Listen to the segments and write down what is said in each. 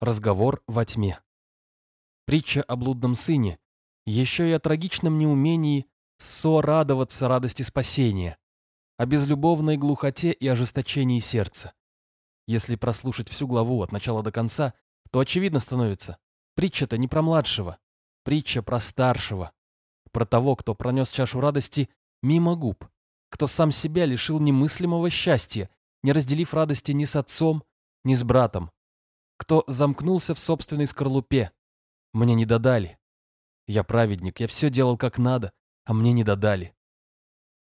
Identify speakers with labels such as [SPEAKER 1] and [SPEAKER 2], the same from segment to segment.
[SPEAKER 1] Разговор во тьме. Притча о блудном сыне, еще и о трагичном неумении сорадоваться радости спасения, о безлюбовной глухоте и ожесточении сердца. Если прослушать всю главу от начала до конца, то очевидно становится, притча-то не про младшего, притча про старшего, про того, кто пронес чашу радости мимо губ, кто сам себя лишил немыслимого счастья, не разделив радости ни с отцом, ни с братом, кто замкнулся в собственной скорлупе. Мне не додали. Я праведник, я все делал как надо, а мне не додали.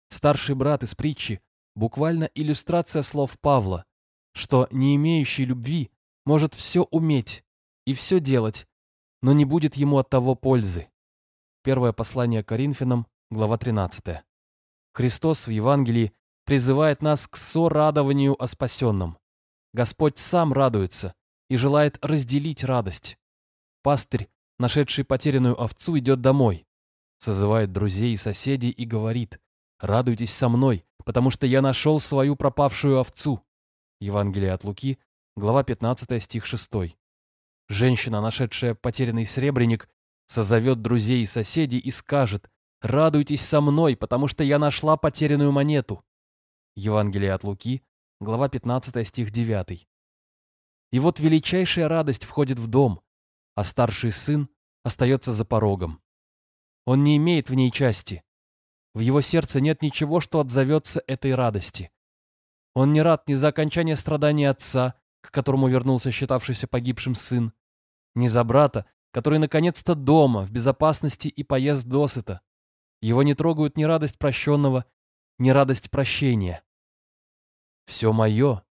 [SPEAKER 1] Старший брат из притчи — буквально иллюстрация слов Павла, что не имеющий любви может все уметь и все делать, но не будет ему от того пользы. Первое послание Коринфянам, глава 13. Христос в Евангелии призывает нас к сорадованию о спасенном. Господь сам радуется, и желает разделить радость. Пастырь, нашедший потерянную овцу, идет домой, созывает друзей и соседей и говорит «Радуйтесь со мной, потому что я нашел свою пропавшую овцу». Евангелие от Луки, глава 15, стих 6. Женщина, нашедшая потерянный сребреник, созовет друзей и соседей и скажет «Радуйтесь со мной, потому что я нашла потерянную монету». Евангелие от Луки, глава 15, стих 9. И вот величайшая радость входит в дом, а старший сын остается за порогом. Он не имеет в ней части. В его сердце нет ничего, что отзовется этой радости. Он не рад ни за окончание страданий отца, к которому вернулся считавшийся погибшим сын, ни за брата, который наконец-то дома, в безопасности и поест досыта. Его не трогают ни радость прощенного, ни радость прощения. «Все мое,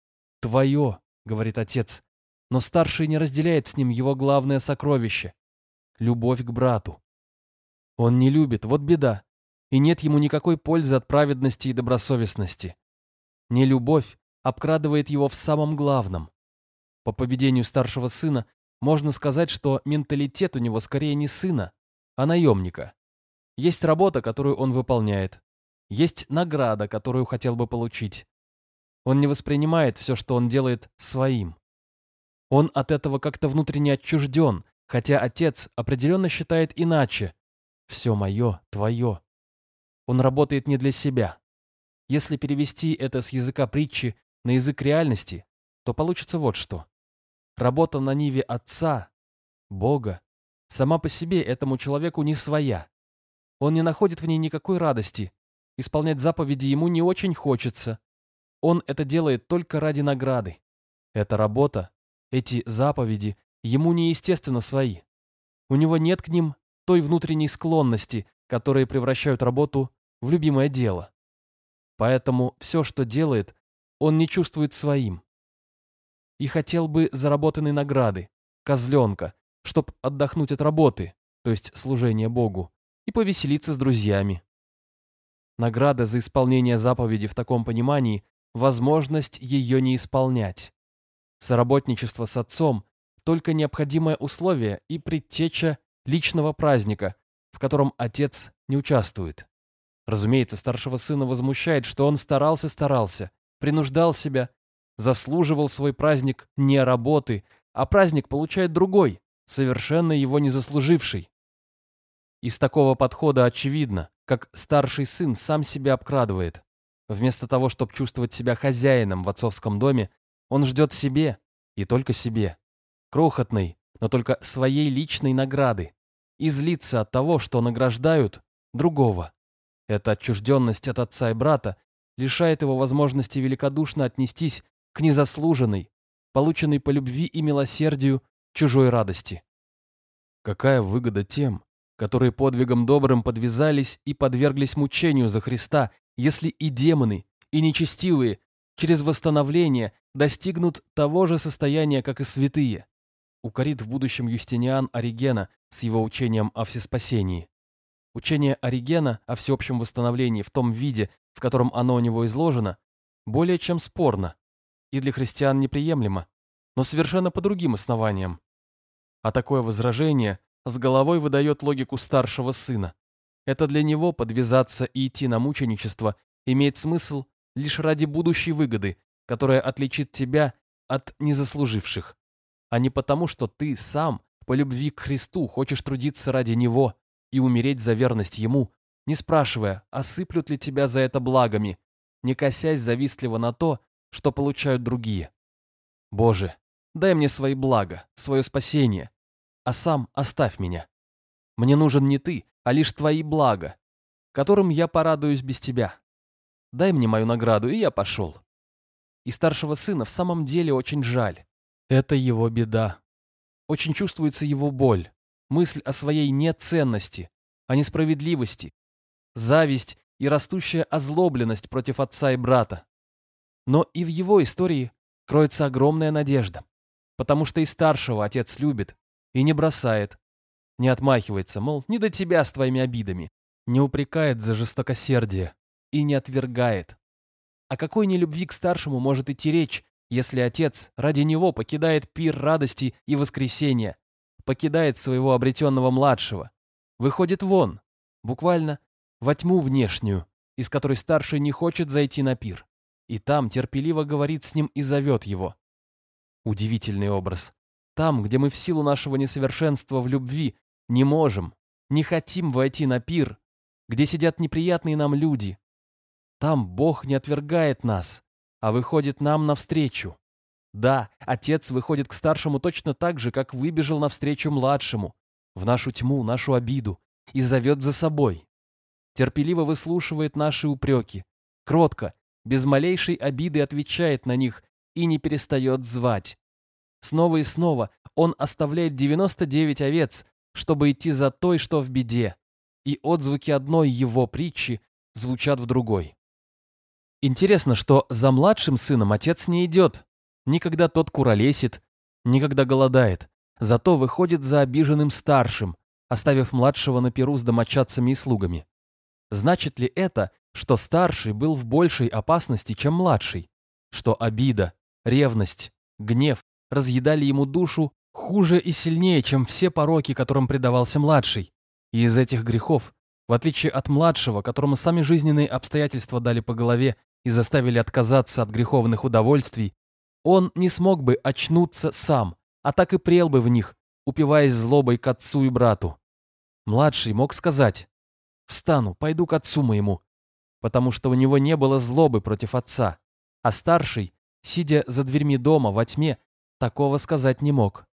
[SPEAKER 1] твое», — говорит отец, но старший не разделяет с ним его главное сокровище — любовь к брату. Он не любит, вот беда, и нет ему никакой пользы от праведности и добросовестности. Нелюбовь обкрадывает его в самом главном. По поведению старшего сына можно сказать, что менталитет у него скорее не сына, а наемника. Есть работа, которую он выполняет. Есть награда, которую хотел бы получить. Он не воспринимает все, что он делает, своим. Он от этого как-то внутренне отчужден, хотя отец определенно считает иначе. Все мое, твое. Он работает не для себя. Если перевести это с языка притчи на язык реальности, то получится вот что. Работа на ниве отца, Бога, сама по себе этому человеку не своя. Он не находит в ней никакой радости. Исполнять заповеди ему не очень хочется. Он это делает только ради награды. Эта работа эти заповеди ему неестественно свои. У него нет к ним той внутренней склонности, которые превращают работу в любимое дело. Поэтому все, что делает, он не чувствует своим. И хотел бы заработанной награды, козленка, чтоб отдохнуть от работы, то есть служения Богу, и повеселиться с друзьями. Награда за исполнение заповеди в таком понимании – возможность ее не исполнять. Соработничество с отцом – только необходимое условие и предтеча личного праздника, в котором отец не участвует. Разумеется, старшего сына возмущает, что он старался-старался, принуждал себя, заслуживал свой праздник не работы, а праздник получает другой, совершенно его не заслуживший. Из такого подхода очевидно, как старший сын сам себя обкрадывает. Вместо того, чтобы чувствовать себя хозяином в отцовском доме, он ждет себе, и только себе, крохотной, но только своей личной награды, и злится от того, что награждают другого. Эта отчужденность от отца и брата лишает его возможности великодушно отнестись к незаслуженной, полученной по любви и милосердию чужой радости. Какая выгода тем, которые подвигом добрым подвязались и подверглись мучению за Христа, если и демоны, и нечестивые через восстановление достигнут того же состояния, как и святые. Укорит в будущем Юстиниан Оригена с его учением о всеспасении. Учение Оригена о всеобщем восстановлении в том виде, в котором оно у него изложено, более чем спорно и для христиан неприемлемо, но совершенно по другим основаниям. А такое возражение с головой выдает логику старшего сына. Это для него подвязаться и идти на мученичество имеет смысл лишь ради будущей выгоды, которая отличит тебя от незаслуживших. а не потому, что ты сам по любви к Христу хочешь трудиться ради Него и умереть за верность Ему, не спрашивая, осыплют ли тебя за это благами, не косясь завистливо на то, что получают другие. Боже, дай мне свои блага, свое спасение, а сам оставь меня. Мне нужен не ты, а лишь твои блага, которым я порадуюсь без тебя. Дай мне мою награду, и я пошел. И старшего сына в самом деле очень жаль. Это его беда. Очень чувствуется его боль, мысль о своей неценности, о несправедливости, зависть и растущая озлобленность против отца и брата. Но и в его истории кроется огромная надежда, потому что и старшего отец любит и не бросает, не отмахивается, мол, не до тебя с твоими обидами, не упрекает за жестокосердие и не отвергает. О какой нелюбви к старшему может идти речь, если отец ради него покидает пир радости и воскресения, покидает своего обретенного младшего, выходит вон, буквально во тьму внешнюю, из которой старший не хочет зайти на пир, и там терпеливо говорит с ним и зовет его. Удивительный образ. Там, где мы в силу нашего несовершенства в любви не можем, не хотим войти на пир, где сидят неприятные нам люди. Там Бог не отвергает нас, а выходит нам навстречу. Да, отец выходит к старшему точно так же, как выбежал навстречу младшему, в нашу тьму, нашу обиду, и зовет за собой. Терпеливо выслушивает наши упреки, кротко, без малейшей обиды отвечает на них и не перестает звать. Снова и снова он оставляет 99 овец, чтобы идти за той, что в беде, и отзвуки одной его притчи звучат в другой. Интересно, что за младшим сыном отец не идет, никогда тот куролесит, никогда голодает, зато выходит за обиженным старшим, оставив младшего на перу с домочадцами и слугами. Значит ли это, что старший был в большей опасности, чем младший? Что обида, ревность, гнев разъедали ему душу хуже и сильнее, чем все пороки, которым предавался младший? И из этих грехов, в отличие от младшего, которому сами жизненные обстоятельства дали по голове и заставили отказаться от греховных удовольствий, он не смог бы очнуться сам, а так и прел бы в них, упиваясь злобой к отцу и брату. Младший мог сказать «Встану, пойду к отцу моему», потому что у него не было злобы против отца, а старший, сидя за дверьми дома во тьме, такого сказать не мог.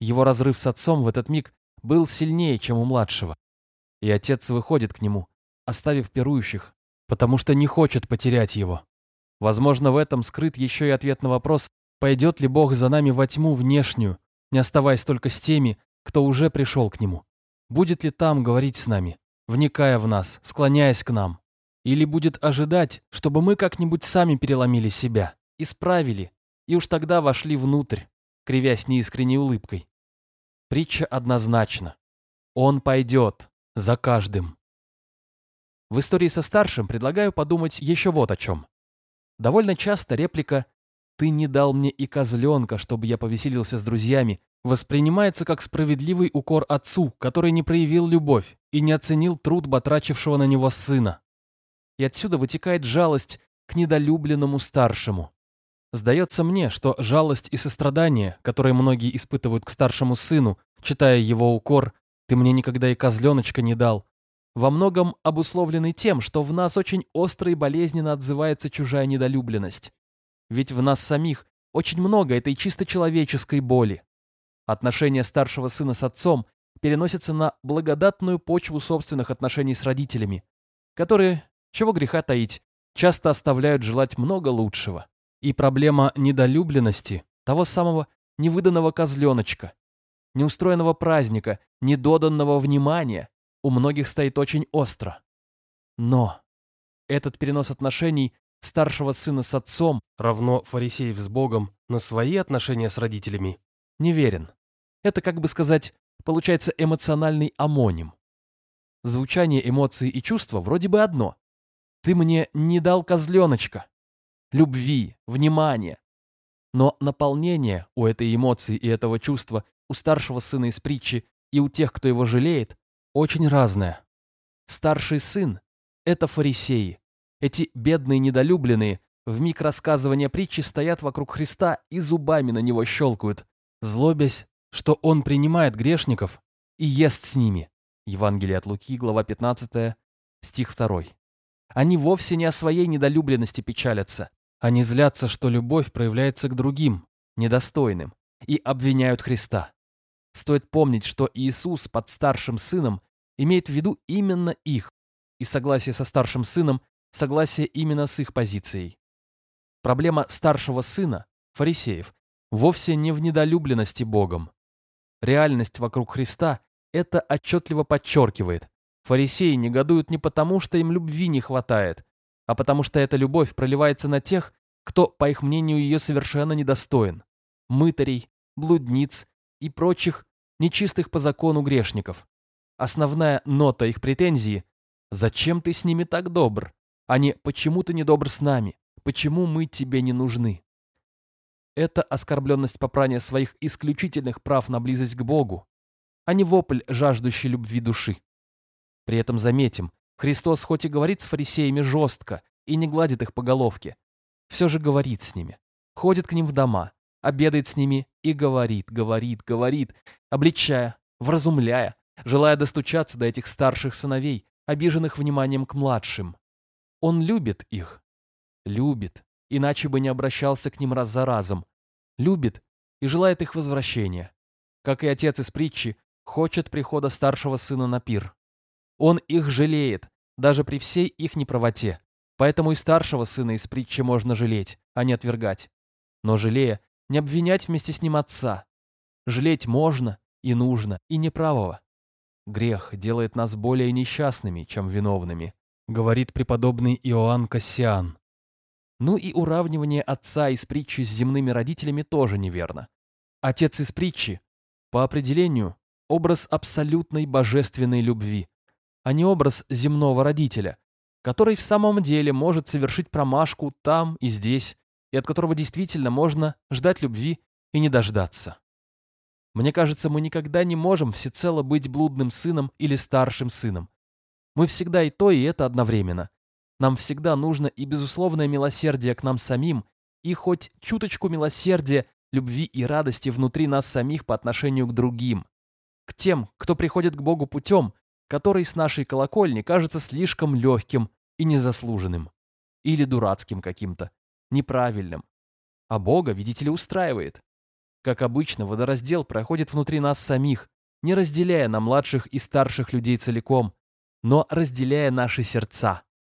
[SPEAKER 1] Его разрыв с отцом в этот миг был сильнее, чем у младшего. И отец выходит к нему, оставив пирующих, потому что не хочет потерять его. Возможно, в этом скрыт еще и ответ на вопрос, пойдет ли Бог за нами во тьму внешнюю, не оставаясь только с теми, кто уже пришел к Нему. Будет ли там говорить с нами, вникая в нас, склоняясь к нам? Или будет ожидать, чтобы мы как-нибудь сами переломили себя, исправили, и уж тогда вошли внутрь, кривясь неискренней улыбкой? Притча однозначна. Он пойдет за каждым. В истории со старшим предлагаю подумать еще вот о чем. Довольно часто реплика «ты не дал мне и козленка, чтобы я повеселился с друзьями» воспринимается как справедливый укор отцу, который не проявил любовь и не оценил труд батрачившего на него сына. И отсюда вытекает жалость к недолюбленному старшему. Сдается мне, что жалость и сострадание, которые многие испытывают к старшему сыну, читая его укор «ты мне никогда и козленочка не дал», во многом обусловлены тем, что в нас очень остро и болезненно отзывается чужая недолюбленность. Ведь в нас самих очень много этой чисто человеческой боли. Отношения старшего сына с отцом переносятся на благодатную почву собственных отношений с родителями, которые, чего греха таить, часто оставляют желать много лучшего. И проблема недолюбленности, того самого невыданного козленочка, неустроенного праздника, недоданного внимания, у многих стоит очень остро. Но этот перенос отношений старшего сына с отцом, равно фарисеев с Богом, на свои отношения с родителями, неверен. Это, как бы сказать, получается эмоциональный амоним. Звучание эмоций и чувства вроде бы одно. Ты мне не дал козленочка. Любви, внимания. Но наполнение у этой эмоции и этого чувства у старшего сына из притчи и у тех, кто его жалеет, очень разное. Старший сын — это фарисеи. Эти бедные недолюбленные в миг рассказывания притчи стоят вокруг Христа и зубами на него щелкают, злобясь, что Он принимает грешников и ест с ними. Евангелие от Луки, глава 15, стих 2. Они вовсе не о своей недолюбленности печалятся. Они злятся, что любовь проявляется к другим, недостойным, и обвиняют Христа. Стоит помнить, что Иисус под старшим сыном имеет в виду именно их, и согласие со старшим сыном – согласие именно с их позицией. Проблема старшего сына, фарисеев, вовсе не в недолюбленности Богом. Реальность вокруг Христа это отчетливо подчеркивает. Фарисеи негодуют не потому, что им любви не хватает, а потому что эта любовь проливается на тех, кто, по их мнению, ее совершенно недостоин. Мытарей, блудниц и прочих нечистых по закону грешников. Основная нота их претензии – «Зачем ты с ними так добр?» а не «Почему ты не добр с нами? Почему мы тебе не нужны?» Это оскорбленность попрания своих исключительных прав на близость к Богу, а не вопль жаждущей любви души. При этом заметим, Христос хоть и говорит с фарисеями жестко и не гладит их по головке, все же говорит с ними, ходит к ним в дома, обедает с ними и говорит, говорит, говорит, обличая, вразумляя, желая достучаться до этих старших сыновей, обиженных вниманием к младшим. Он любит их. Любит, иначе бы не обращался к ним раз за разом. Любит и желает их возвращения. Как и отец из притчи, хочет прихода старшего сына на пир. Он их жалеет, даже при всей их неправоте. Поэтому и старшего сына из притчи можно жалеть, а не отвергать. Но жалея, не обвинять вместе с ним отца. Жалеть можно и нужно, и неправого. Грех делает нас более несчастными, чем виновными, говорит преподобный Иоанн Кассиан. Ну и уравнивание отца из притчи с земными родителями тоже неверно. Отец из притчи, по определению, образ абсолютной божественной любви, а не образ земного родителя, который в самом деле может совершить промашку там и здесь, и от которого действительно можно ждать любви и не дождаться. Мне кажется, мы никогда не можем всецело быть блудным сыном или старшим сыном. Мы всегда и то, и это одновременно. Нам всегда нужно и безусловное милосердие к нам самим, и хоть чуточку милосердия, любви и радости внутри нас самих по отношению к другим. К тем, кто приходит к Богу путем, который с нашей колокольни кажется слишком легким и незаслуженным. Или дурацким каким-то, неправильным. А Бога, видите ли, устраивает. Как обычно, водораздел проходит внутри нас самих, не разделяя на младших и старших людей целиком, но разделяя наши сердца.